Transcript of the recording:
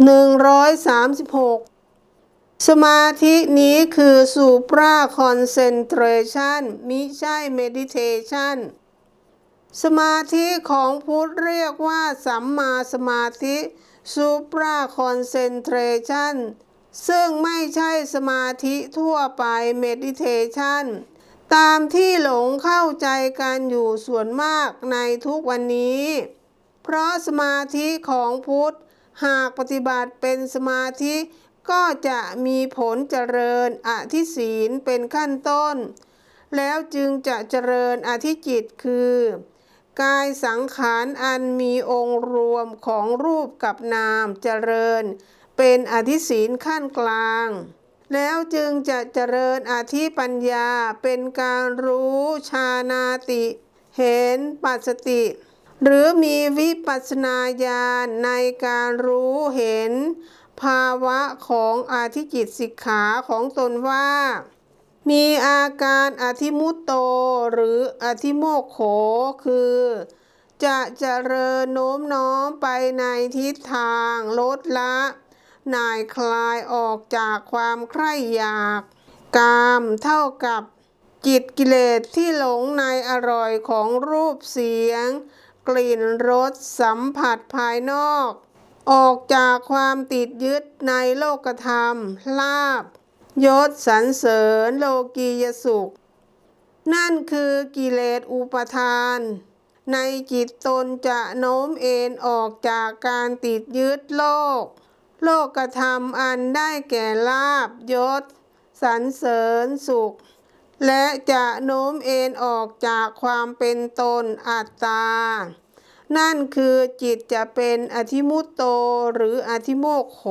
136 สมาธินี้คือ supra concentration มิใช่ meditation สมาธิของพุทธเรียกว่าสัมมาสมาธิ supra concentration ซึ่งไม่ใช่สมาธิทั่วไป meditation ตามที่หลงเข้าใจกันอยู่ส่วนมากในทุกวันนี้ เพราะสมาธิของพุทธ หากปฏิบัติเป็นสมาธิก็จะมีผลเจริญอธิศีลเป็นขั้นต้น แล้วจึงจะเจริญอธิจิตคือ กายสังขารอันมีองค์รวมของรูปกับนามเจริญ เป็นอธิศีลขั้นกลาง แล้วจึงจะเจริญอธิปัญญาเป็นการรู้ชานาติ เห็นปัสติ หรือมีวิปัสสนาญาณในการรู้เห็น ภาวะของอาธิจิตสิกขาของตนว่า มีอาการอธิมุตโตหรืออธิโมกโขคือ จะเจริญโน้มน้อมไปในทิศทางลดละนายคลายออกจากความใคร่อยาก กามเท่ากับจิตกิเลสที่หลงในอร่อยของรูปเสียง กลิ่นรสสัมผัสภายนอก ออกจากความติดยึดในโลกธรรม ลาบยศสรรเสริญโลกียสุข นั่นคือกิเลสอุปทาน ในจิตตนจะโน้มเอ็นออกจากการติดยึดโลก โลกธรรมอันได้แก่ลาบยศสรรเสริญสุข และจะโน้มเอ็นออกจากความเป็นตนอัตตา นั่นคือจิตจะเป็นอธิมุตโตหรืออธิโมกโข